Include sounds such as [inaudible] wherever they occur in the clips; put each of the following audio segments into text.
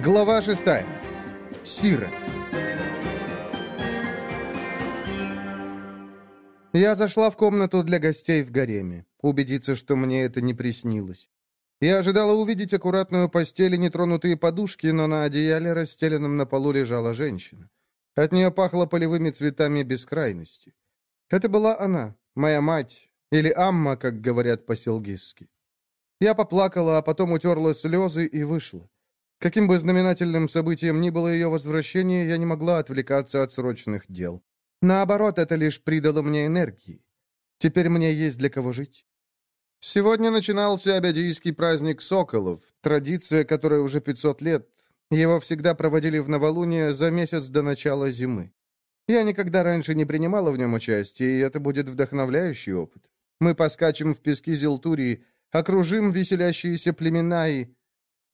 Глава шестая. Сира. Я зашла в комнату для гостей в гареме, убедиться, что мне это не приснилось. Я ожидала увидеть аккуратную постель и нетронутые подушки, но на одеяле, расстеленном на полу, лежала женщина. От нее пахло полевыми цветами бескрайности. Это была она, моя мать, или Амма, как говорят по-селгистски. Я поплакала, а потом утерла слезы и вышла. Каким бы знаменательным событием ни было ее возвращение, я не могла отвлекаться от срочных дел. Наоборот, это лишь придало мне энергии. Теперь мне есть для кого жить. Сегодня начинался абядийский праздник соколов, традиция, которая уже 500 лет. Его всегда проводили в новолуние за месяц до начала зимы. Я никогда раньше не принимала в нем участие, и это будет вдохновляющий опыт. Мы поскачем в пески Зелтурии, окружим веселящиеся племена и...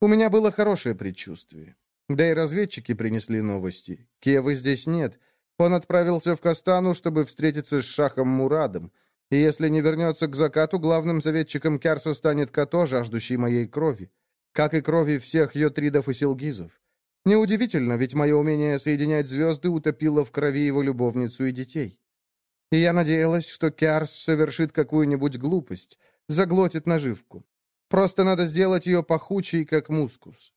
У меня было хорошее предчувствие. Да и разведчики принесли новости. Киевы здесь нет. Он отправился в Кастану, чтобы встретиться с Шахом Мурадом. И если не вернется к закату, главным советчиком Кярса станет Като, жаждущий моей крови. Как и крови всех йотридов и силгизов. Неудивительно, ведь мое умение соединять звезды утопило в крови его любовницу и детей. И я надеялась, что Кярс совершит какую-нибудь глупость, заглотит наживку. Просто надо сделать ее пахучей, как мускус.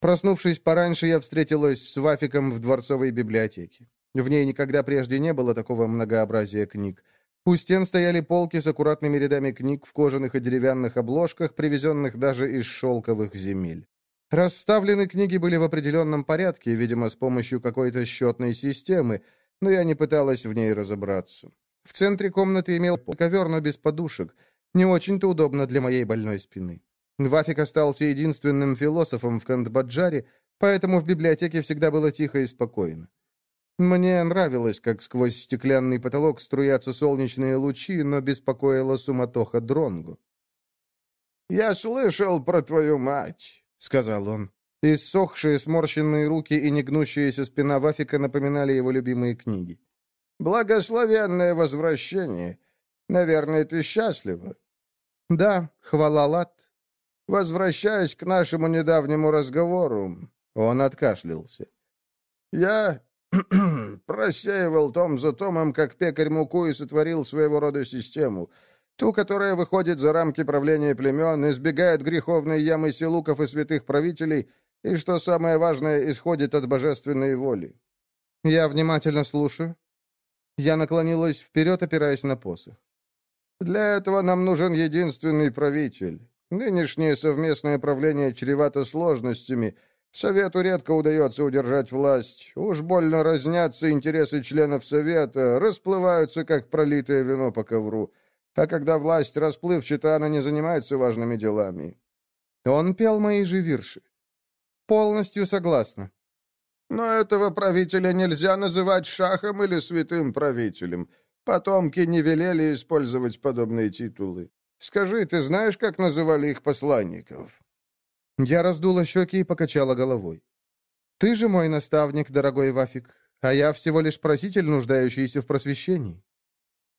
Проснувшись пораньше, я встретилась с Вафиком в дворцовой библиотеке. В ней никогда прежде не было такого многообразия книг. У стен стояли полки с аккуратными рядами книг в кожаных и деревянных обложках, привезенных даже из шелковых земель. Расставлены книги были в определенном порядке, видимо, с помощью какой-то счетной системы, но я не пыталась в ней разобраться. В центре комнаты имел ковер, но без подушек — не очень-то удобно для моей больной спины. Вафик остался единственным философом в Кандбаджаре, поэтому в библиотеке всегда было тихо и спокойно. Мне нравилось, как сквозь стеклянный потолок струятся солнечные лучи, но беспокоила суматоха Дронгу. «Я слышал про твою мать», — сказал он. Иссохшие сморщенные руки и негнущаяся спина Вафика напоминали его любимые книги. «Благословенное возвращение. Наверное, ты счастлива?» «Да, хвала лад». «Возвращаясь к нашему недавнему разговору», — он откашлялся. «Я [clears throat] просеивал том за томом, как пекарь муку и сотворил своего рода систему, ту, которая выходит за рамки правления племен, избегает греховной ямы силуков и святых правителей, и, что самое важное, исходит от божественной воли». «Я внимательно слушаю». Я наклонилась вперед, опираясь на посох. Для этого нам нужен единственный правитель. Нынешнее совместное правление чревато сложностями. Совету редко удается удержать власть. Уж больно разнятся интересы членов Совета, расплываются, как пролитое вино по ковру. А когда власть расплывчата, она не занимается важными делами. Он пел мои же вирши. Полностью согласна. Но этого правителя нельзя называть шахом или святым правителем. Потомки не велели использовать подобные титулы. Скажи, ты знаешь, как называли их посланников?» Я раздула щеки и покачала головой. «Ты же мой наставник, дорогой Вафик, а я всего лишь проситель, нуждающийся в просвещении».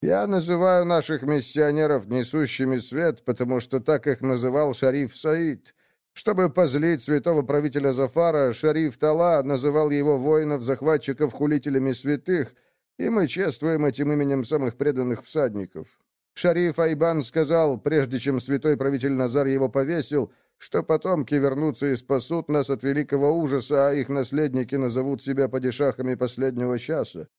«Я называю наших миссионеров несущими свет, потому что так их называл шариф Саид. Чтобы позлить святого правителя Зафара, шариф Тала называл его воинов-захватчиков хулителями святых — и мы чествуем этим именем самых преданных всадников. Шариф Айбан сказал, прежде чем святой правитель Назар его повесил, что потомки вернутся и спасут нас от великого ужаса, а их наследники назовут себя падишахами последнего часа.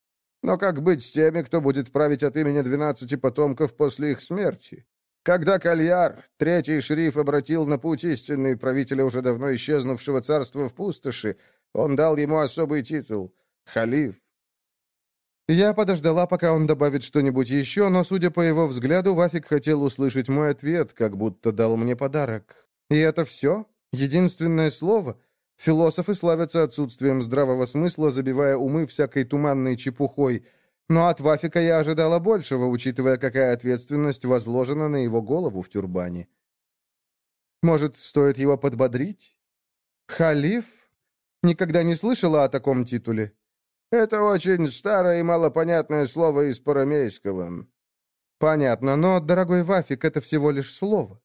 Но как быть с теми, кто будет править от имени двенадцати потомков после их смерти? Когда Кальяр, третий шериф, обратил на путь истинный правителя уже давно исчезнувшего царства в пустоши, он дал ему особый титул — халиф. Я подождала, пока он добавит что-нибудь еще, но, судя по его взгляду, Вафик хотел услышать мой ответ, как будто дал мне подарок. И это все? Единственное слово? Философы славятся отсутствием здравого смысла, забивая умы всякой туманной чепухой. Но от Вафика я ожидала большего, учитывая, какая ответственность возложена на его голову в тюрбане. Может, стоит его подбодрить? Халиф? Никогда не слышала о таком титуле. Это очень старое и малопонятное слово из парамейского». «Понятно, но, дорогой Вафик, это всего лишь слово».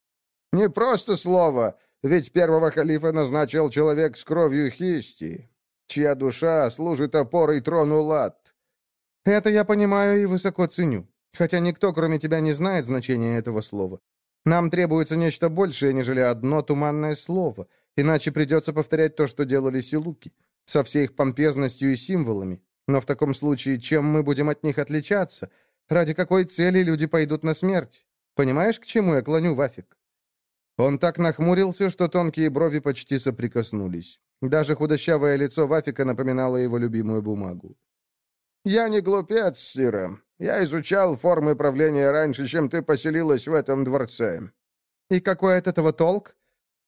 «Не просто слово. Ведь первого халифа назначил человек с кровью хисти, чья душа служит опорой трону лад. Это я понимаю и высоко ценю, хотя никто, кроме тебя, не знает значения этого слова. Нам требуется нечто большее, нежели одно туманное слово, иначе придется повторять то, что делали силуки, со всей их помпезностью и символами. Но в таком случае, чем мы будем от них отличаться? Ради какой цели люди пойдут на смерть? Понимаешь, к чему я клоню, Вафик?» Он так нахмурился, что тонкие брови почти соприкоснулись. Даже худощавое лицо Вафика напоминало его любимую бумагу. «Я не глупец, Сира. Я изучал формы правления раньше, чем ты поселилась в этом дворце». «И какой от этого толк?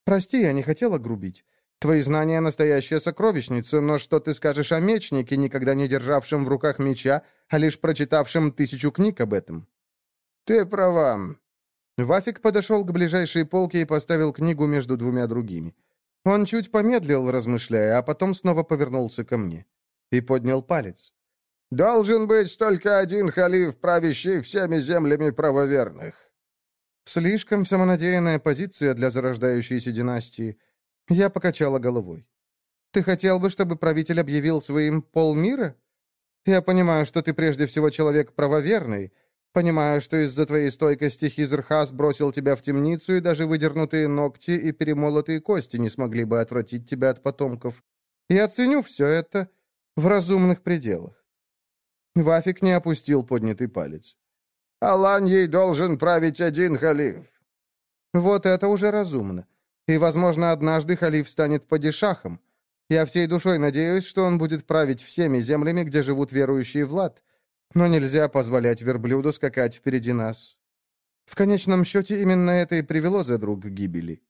Прости, я не хотела грубить. Твои знания — настоящая сокровищница, но что ты скажешь о мечнике, никогда не державшем в руках меча, а лишь прочитавшем тысячу книг об этом?» «Ты права». Вафик подошел к ближайшей полке и поставил книгу между двумя другими. Он чуть помедлил, размышляя, а потом снова повернулся ко мне. И поднял палец. «Должен быть только один халиф, правящий всеми землями правоверных». Слишком самонадеянная позиция для зарождающейся династии. Я покачала головой. «Ты хотел бы, чтобы правитель объявил своим полмира? Я понимаю, что ты прежде всего человек правоверный, понимаю, что из-за твоей стойкости Хизерхас бросил тебя в темницу, и даже выдернутые ногти и перемолотые кости не смогли бы отвратить тебя от потомков. Я ценю все это в разумных пределах». Вафик не опустил поднятый палец. «Аланьей должен править один халиф». «Вот это уже разумно. И, возможно, однажды халиф станет падишахом. Я всей душой надеюсь, что он будет править всеми землями, где живут верующие в лад. Но нельзя позволять верблюду скакать впереди нас. В конечном счете, именно это и привело Зедруг к гибели.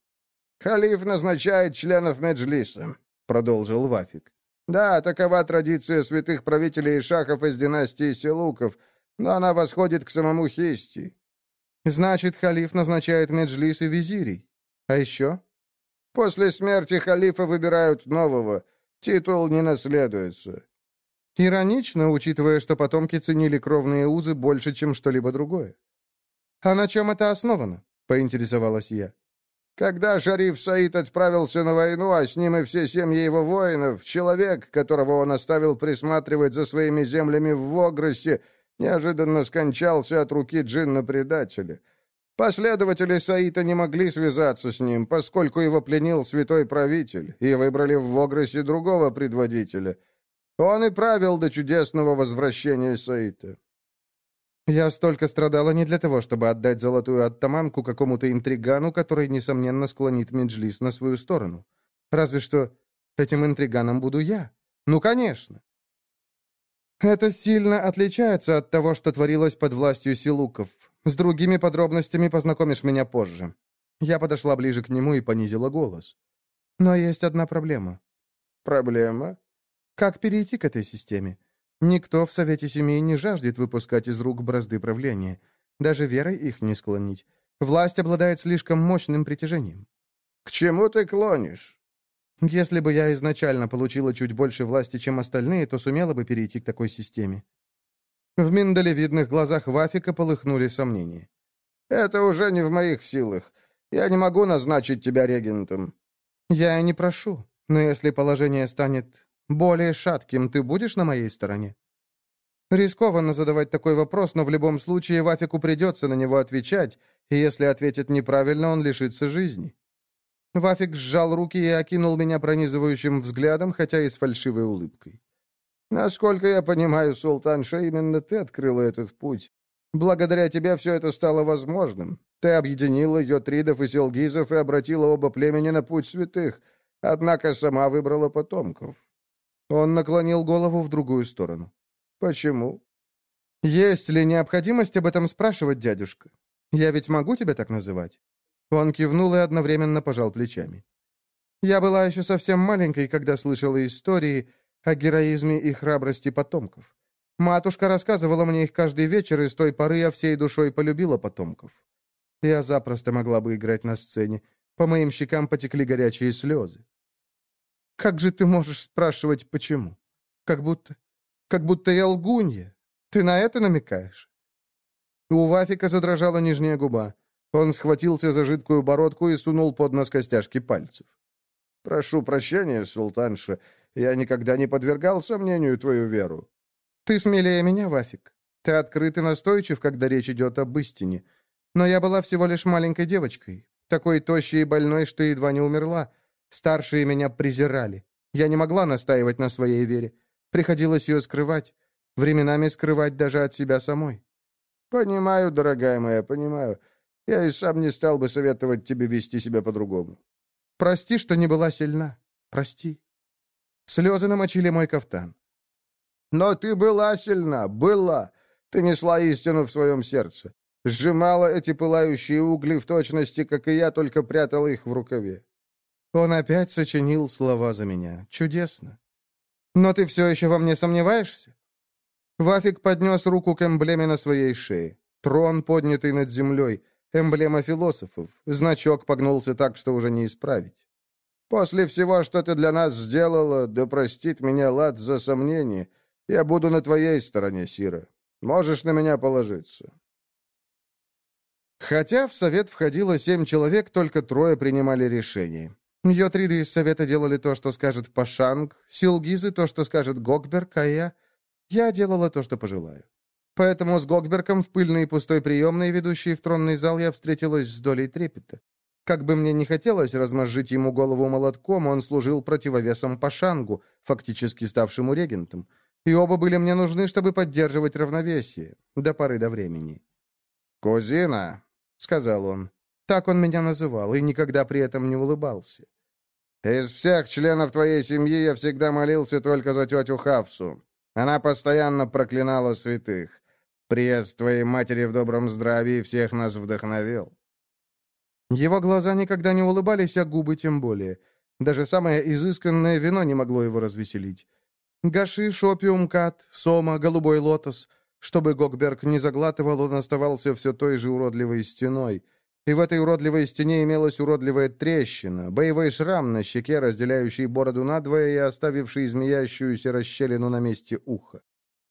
«Халиф назначает членов Меджлиса», — продолжил Вафик. «Да, такова традиция святых правителей и шахов из династии Селуков, но она восходит к самому Хисти». «Значит, халиф назначает Меджлис и визирей. А еще?» После смерти халифа выбирают нового. Титул не наследуется». Иронично, учитывая, что потомки ценили кровные узы больше, чем что-либо другое. «А на чем это основано?» — поинтересовалась я. Когда шариф Саид отправился на войну, а с ним и все семьи его воинов, человек, которого он оставил присматривать за своими землями в Вогросе, неожиданно скончался от руки джинна-предателя. Последователи Саита не могли связаться с ним, поскольку его пленил святой правитель, и выбрали в Вогросе другого предводителя. Он и правил до чудесного возвращения Саита. Я столько страдала не для того, чтобы отдать золотую оттаманку какому-то интригану, который, несомненно, склонит Меджлис на свою сторону. Разве что этим интриганом буду я. Ну, конечно. Это сильно отличается от того, что творилось под властью силуков. С другими подробностями познакомишь меня позже». Я подошла ближе к нему и понизила голос. «Но есть одна проблема». «Проблема?» «Как перейти к этой системе? Никто в Совете Семей не жаждет выпускать из рук бразды правления. Даже верой их не склонить. Власть обладает слишком мощным притяжением». «К чему ты клонишь?» «Если бы я изначально получила чуть больше власти, чем остальные, то сумела бы перейти к такой системе. В миндалевидных глазах Вафика полыхнули сомнения. «Это уже не в моих силах. Я не могу назначить тебя регентом». «Я и не прошу. Но если положение станет более шатким, ты будешь на моей стороне?» Рискованно задавать такой вопрос, но в любом случае Вафику придется на него отвечать, и если ответит неправильно, он лишится жизни. Вафик сжал руки и окинул меня пронизывающим взглядом, хотя и с фальшивой улыбкой. Насколько я понимаю, султанша, именно ты открыла этот путь. Благодаря тебе все это стало возможным. Ты объединила йотридов и селгизов и обратила оба племени на путь святых, однако сама выбрала потомков». Он наклонил голову в другую сторону. «Почему?» «Есть ли необходимость об этом спрашивать, дядюшка? Я ведь могу тебя так называть?» Он кивнул и одновременно пожал плечами. «Я была еще совсем маленькой, когда слышала истории, о героизме и храбрости потомков. Матушка рассказывала мне их каждый вечер, и с той поры я всей душой полюбила потомков. Я запросто могла бы играть на сцене. По моим щекам потекли горячие слезы. Как же ты можешь спрашивать, почему? Как будто... Как будто я лгунья. Ты на это намекаешь? У Вафика задрожала нижняя губа. Он схватился за жидкую бородку и сунул под нос костяшки пальцев. «Прошу прощения, султанша, я никогда не подвергал сомнению твою веру». «Ты смелее меня, Вафик. Ты открыт и настойчив, когда речь идет об истине. Но я была всего лишь маленькой девочкой, такой тощей и больной, что едва не умерла. Старшие меня презирали. Я не могла настаивать на своей вере. Приходилось ее скрывать. Временами скрывать даже от себя самой. «Понимаю, дорогая моя, понимаю. Я и сам не стал бы советовать тебе вести себя по-другому». «Прости, что не была сильна. Прости». Слезы намочили мой кафтан. «Но ты была сильна, была. Ты несла истину в своем сердце. Сжимала эти пылающие угли в точности, как и я, только прятала их в рукаве. Он опять сочинил слова за меня. Чудесно. Но ты все еще во мне сомневаешься? Вафик поднес руку к эмблеме на своей шее. Трон, поднятый над землей. Эмблема философов. Значок погнулся так, что уже не исправить. «После всего, что ты для нас сделала, да простит меня лад за сомнение, я буду на твоей стороне, Сира. Можешь на меня положиться». Хотя в совет входило семь человек, только трое принимали решение. Йотриды из совета делали то, что скажет Пашанг, Силгизы — то, что скажет Гокберг, а я... Я делала то, что пожелаю. Поэтому с Гокбергом в пыльной и пустой приемной, ведущей в тронный зал, я встретилась с долей трепета. Как бы мне не хотелось размозжить ему голову молотком, он служил противовесом Пашангу, фактически ставшему регентом. И оба были мне нужны, чтобы поддерживать равновесие, до поры до времени. «Кузина», — сказал он, — так он меня называл, и никогда при этом не улыбался. «Из всех членов твоей семьи я всегда молился только за тетю Хавсу. Она постоянно проклинала святых. Приезд твоей матери в добром здравии всех нас вдохновил». Его глаза никогда не улыбались, а губы тем более. Даже самое изысканное вино не могло его развеселить. Гашиш, опиум, кат, сома, голубой лотос. Чтобы Гокберг не заглатывал, он оставался все той же уродливой стеной. И в этой уродливой стене имелась уродливая трещина, боевой шрам на щеке, разделяющий бороду надвое и оставивший змеящуюся расщелину на месте уха.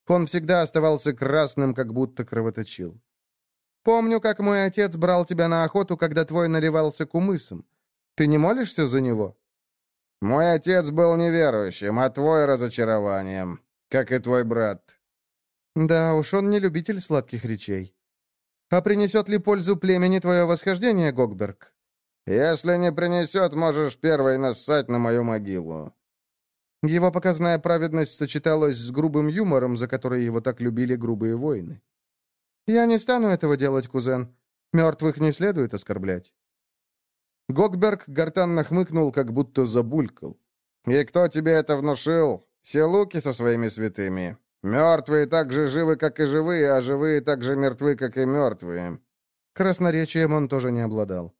Он всегда оставался красным, как будто кровоточил. «Помню, как мой отец брал тебя на охоту, когда твой наливался кумысом. Ты не молишься за него?» «Мой отец был неверующим, а твой — разочарованием, как и твой брат». «Да уж, он не любитель сладких речей. А принесет ли пользу племени твое восхождение, Гогберг?» «Если не принесет, можешь первой нассать на мою могилу». Его показная праведность сочеталась с грубым юмором, за который его так любили грубые воины. «Я не стану этого делать, кузен. Мертвых не следует оскорблять». Гокберг гортанно хмыкнул, как будто забулькал. «И кто тебе это внушил? Селуки со своими святыми. Мертвые так же живы, как и живые, а живые так же мертвы, как и мертвые». Красноречием он тоже не обладал.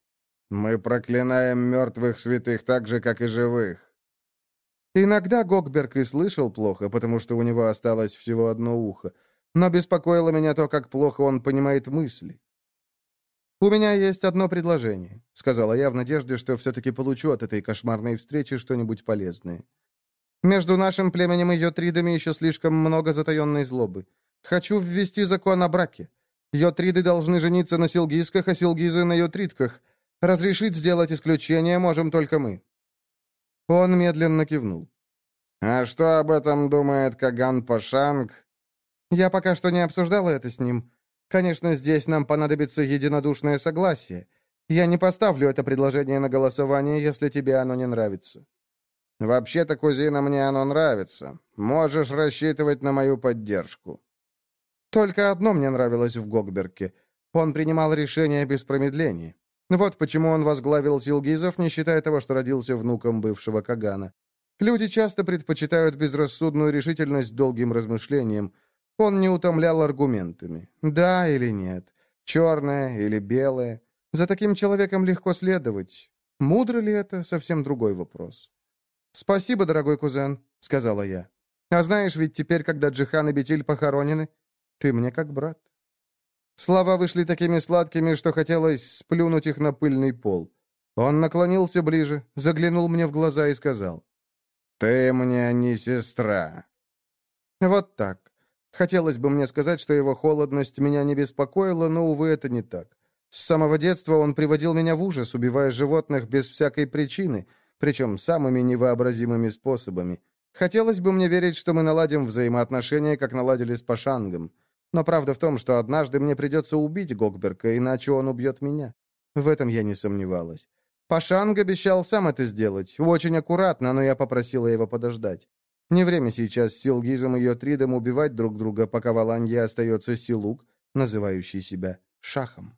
«Мы проклинаем мертвых святых так же, как и живых». Иногда Гокберг и слышал плохо, потому что у него осталось всего одно ухо. Но беспокоило меня то, как плохо он понимает мысли. «У меня есть одно предложение», — сказала я в надежде, что все-таки получу от этой кошмарной встречи что-нибудь полезное. «Между нашим племенем и йотридами еще слишком много затаенной злобы. Хочу ввести закон о браке. Йотриды должны жениться на силгизках, а силгизы на йотридках. Разрешить сделать исключение можем только мы». Он медленно кивнул. «А что об этом думает Каган Пашанг?» «Я пока что не обсуждала это с ним. Конечно, здесь нам понадобится единодушное согласие. Я не поставлю это предложение на голосование, если тебе оно не нравится». «Вообще-то, кузина, мне оно нравится. Можешь рассчитывать на мою поддержку». Только одно мне нравилось в Гогберке. Он принимал решения без промедления. Вот почему он возглавил Силгизов, не считая того, что родился внуком бывшего Кагана. Люди часто предпочитают безрассудную решительность долгим размышлениям, он не утомлял аргументами. Да или нет, черное или белое. За таким человеком легко следовать. Мудро ли это, совсем другой вопрос. «Спасибо, дорогой кузен», — сказала я. «А знаешь, ведь теперь, когда Джихан и Бетиль похоронены, ты мне как брат». Слова вышли такими сладкими, что хотелось сплюнуть их на пыльный пол. Он наклонился ближе, заглянул мне в глаза и сказал. «Ты мне не сестра». Вот так. Хотелось бы мне сказать, что его холодность меня не беспокоила, но, увы, это не так. С самого детства он приводил меня в ужас, убивая животных без всякой причины, причем самыми невообразимыми способами. Хотелось бы мне верить, что мы наладим взаимоотношения, как наладили с Пашангом. Но правда в том, что однажды мне придется убить Гокберка, иначе он убьет меня. В этом я не сомневалась. Пашанг обещал сам это сделать, очень аккуратно, но я попросила его подождать. Не время сейчас Силгизом и Йотридом убивать друг друга, пока в Аланье остается Силук, называющий себя Шахом.